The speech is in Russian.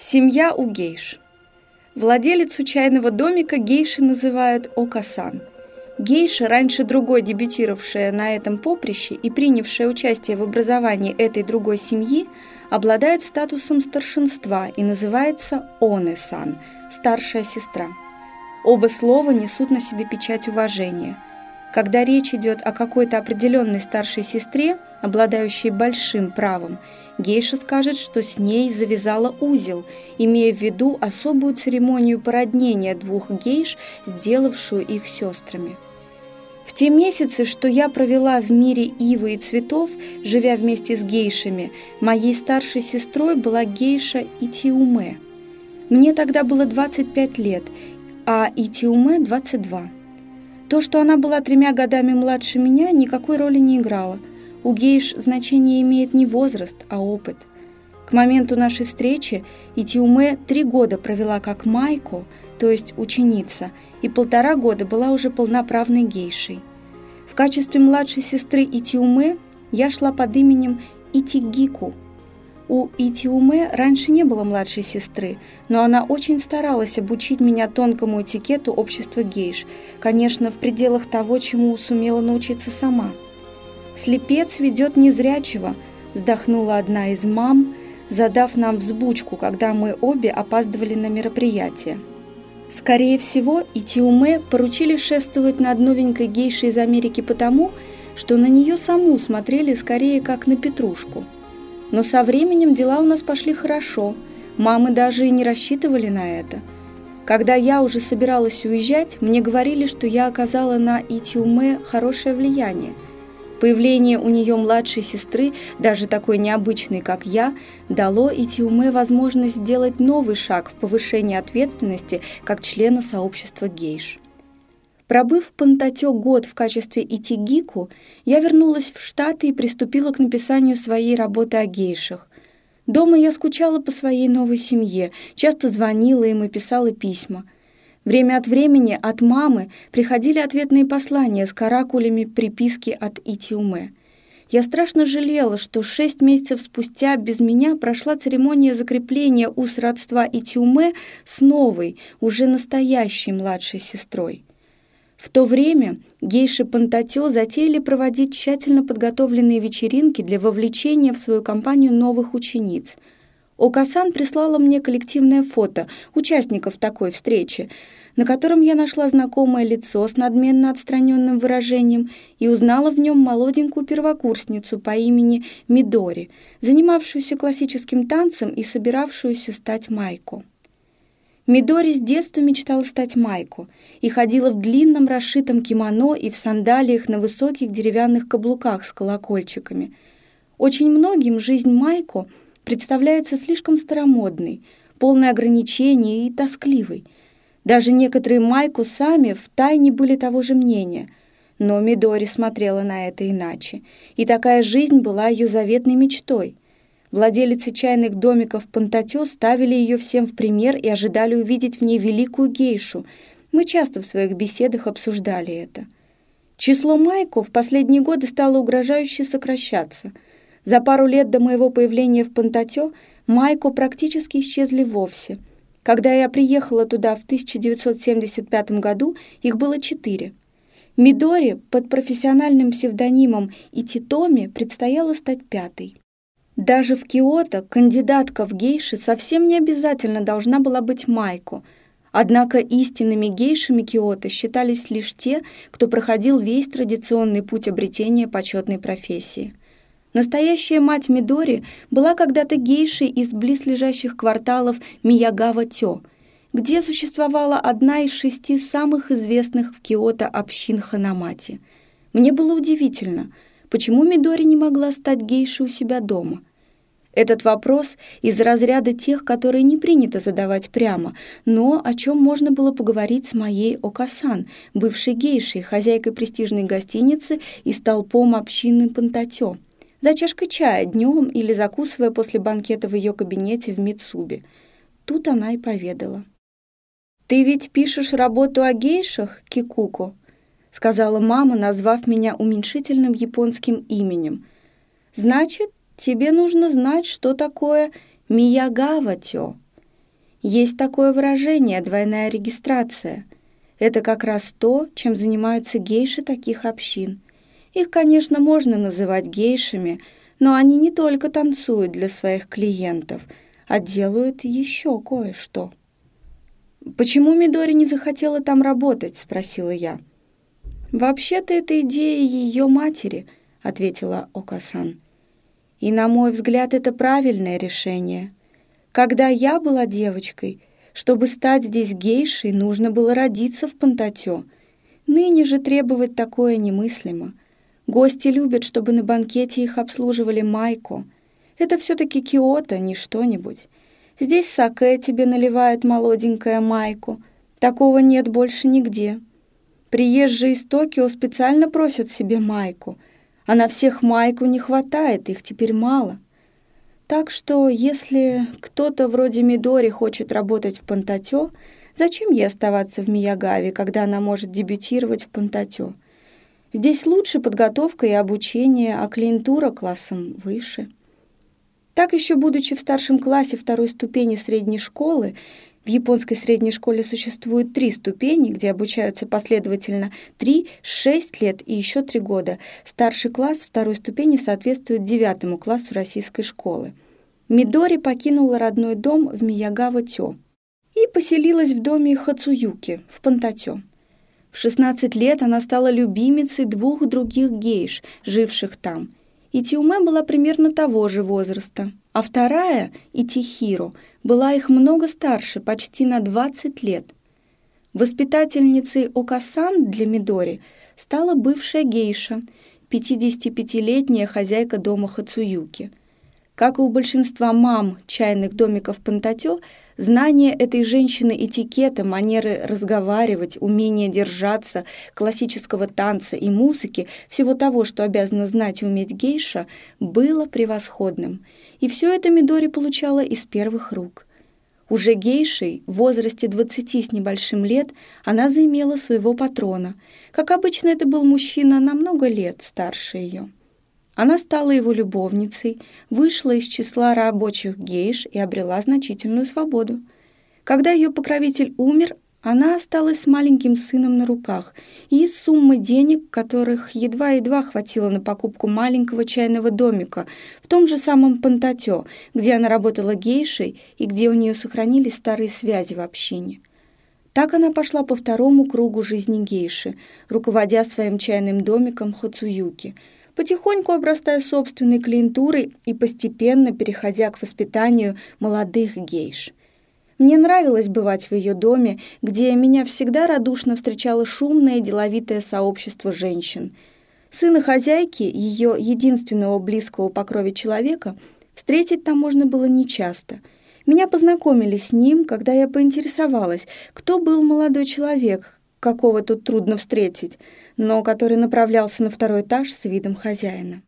Семья у гейш. Владелицу чайного домика гейши называют Окасан. Гейша, раньше другой дебютировавшая на этом поприще и принявшая участие в образовании этой другой семьи, обладает статусом старшинства и называется Оне-сан – старшая сестра. Оба слова несут на себе печать уважения. Когда речь идет о какой-то определенной старшей сестре, обладающей большим правом – Гейша скажет, что с ней завязала узел, имея в виду особую церемонию породнения двух гейш, сделавшую их сестрами. В те месяцы, что я провела в мире ивы и цветов, живя вместе с гейшами, моей старшей сестрой была гейша Итиуме. Мне тогда было 25 лет, а Итиуме – 22. То, что она была тремя годами младше меня, никакой роли не играло – у гейш значение имеет не возраст, а опыт. К моменту нашей встречи Итиуме три года провела как майко, то есть ученица, и полтора года была уже полноправной гейшей. В качестве младшей сестры Итиуме я шла под именем Итигику. У Итиуме раньше не было младшей сестры, но она очень старалась обучить меня тонкому этикету общества гейш, конечно, в пределах того, чему сумела научиться сама – «Слепец ведет незрячего», – вздохнула одна из мам, задав нам взбучку, когда мы обе опаздывали на мероприятие. Скорее всего, и Тиуме поручили шествовать над новенькой гейшей из Америки потому, что на нее саму смотрели скорее как на петрушку. Но со временем дела у нас пошли хорошо, мамы даже и не рассчитывали на это. Когда я уже собиралась уезжать, мне говорили, что я оказала на Итиуме хорошее влияние – Появление у нее младшей сестры, даже такой необычной, как я, дало Итиуме возможность сделать новый шаг в повышении ответственности как члена сообщества гейш. Пробыв в Пантатё год в качестве итигику, я вернулась в Штаты и приступила к написанию своей работы о гейшах. Дома я скучала по своей новой семье, часто звонила им и писала письма – Время от времени от мамы приходили ответные послания с каракулями приписки от Итиуме. Я страшно жалела, что шесть месяцев спустя без меня прошла церемония закрепления уз родства Итиуме с новой, уже настоящей младшей сестрой. В то время гейши Пантатё затеяли проводить тщательно подготовленные вечеринки для вовлечения в свою компанию новых учениц. Окасан прислала мне коллективное фото участников такой встречи – на котором я нашла знакомое лицо с надменно отстраненным выражением и узнала в нем молоденькую первокурсницу по имени Мидори, занимавшуюся классическим танцем и собиравшуюся стать майко. Мидори с детства мечтала стать майко и ходила в длинном расшитом кимоно и в сандалиях на высоких деревянных каблуках с колокольчиками. Очень многим жизнь майко представляется слишком старомодной, полной ограничений и тоскливой – даже некоторые Майку сами втайне были того же мнения. Но Мидори смотрела на это иначе, и такая жизнь была ее заветной мечтой. Владелицы чайных домиков Пантатё ставили ее всем в пример и ожидали увидеть в ней великую гейшу. Мы часто в своих беседах обсуждали это. Число Майку в последние годы стало угрожающе сокращаться. За пару лет до моего появления в Пантатё Майко практически исчезли вовсе – когда я приехала туда в 1975 году, их было четыре. Мидори под профессиональным псевдонимом Ититоми предстояло стать пятой. Даже в Киото кандидатка в гейши совсем не обязательно должна была быть Майко, однако истинными гейшами Киото считались лишь те, кто проходил весь традиционный путь обретения почетной профессии – Настоящая мать Мидори была когда-то гейшей из близлежащих кварталов Миягава-Тё, где существовала одна из шести самых известных в Киото общин Ханамати. Мне было удивительно, почему Мидори не могла стать гейшей у себя дома. Этот вопрос из разряда тех, которые не принято задавать прямо, но о чем можно было поговорить с моей Окасан, бывшей гейшей, хозяйкой престижной гостиницы и столпом общины Пантатё за чашкой чая днем или закусывая после банкета в ее кабинете в Мицубе. Тут она и поведала. «Ты ведь пишешь работу о гейшах, Кикуко?» — сказала мама, назвав меня уменьшительным японским именем. «Значит, тебе нужно знать, что такое Миягава-тё. Есть такое выражение «двойная регистрация». Это как раз то, чем занимаются гейши таких общин. Их, конечно, можно называть гейшами, но они не только танцуют для своих клиентов, а делают еще кое-что. «Почему Мидори не захотела там работать?» — спросила я. «Вообще-то это идея ее матери», — ответила Окасан. «И, на мой взгляд, это правильное решение. Когда я была девочкой, чтобы стать здесь гейшей, нужно было родиться в Пантатё. Ныне же требовать такое немыслимо. Гости любят, чтобы на банкете их обслуживали майку. Это все-таки Киото, не что-нибудь. Здесь саке тебе наливает молоденькая майку. Такого нет больше нигде». Приезжие из Токио специально просят себе майку, а на всех майку не хватает, их теперь мало. Так что, если кто-то вроде Мидори хочет работать в Пантатё, зачем ей оставаться в Миягаве, когда она может дебютировать в Пантатё? Здесь лучше подготовка и обучение, а клиентура классом выше. Так еще будучи в старшем классе второй ступени средней школы, в японской средней школе существует три ступени, где обучаются последовательно 3-6 лет и еще 3 года. Старший класс второй ступени соответствует девятому классу российской школы. Мидори покинула родной дом в Миягава-Тё и поселилась в доме Хацуюки в Пантатё. В 16 лет она стала любимицей двух других гейш, живших там. Итиуме была примерно того же возраста, а вторая, Итихиро, была их много старше, почти на 20 лет. Воспитательницей Окасан для Мидори стала бывшая гейша, 55-летняя хозяйка дома Хацуюки. Как и у большинства мам чайных домиков Пантатё, знание этой женщины этикета, манеры разговаривать, умение держаться, классического танца и музыки, всего того, что обязана знать и уметь гейша, было превосходным – и все это Мидори получала из первых рук. Уже гейшей, в возрасте 20 с небольшим лет, она заимела своего патрона. Как обычно, это был мужчина на много лет старше ее. Она стала его любовницей, вышла из числа рабочих гейш и обрела значительную свободу. Когда ее покровитель умер, она осталась с маленьким сыном на руках и с суммой денег, которых едва-едва хватило на покупку маленького чайного домика в том же самом Пантатё, где она работала гейшей и где у нее сохранились старые связи в общине. Так она пошла по второму кругу жизни гейши, руководя своим чайным домиком Хацуюки, потихоньку обрастая собственной клиентурой и постепенно переходя к воспитанию молодых гейш. Мне нравилось бывать в ее доме, где меня всегда радушно встречало шумное деловитое сообщество женщин. Сына хозяйки, ее единственного близкого по крови человека, встретить там можно было нечасто. Меня познакомили с ним, когда я поинтересовалась, кто был молодой человек, какого тут трудно встретить, но который направлялся на второй этаж с видом хозяина.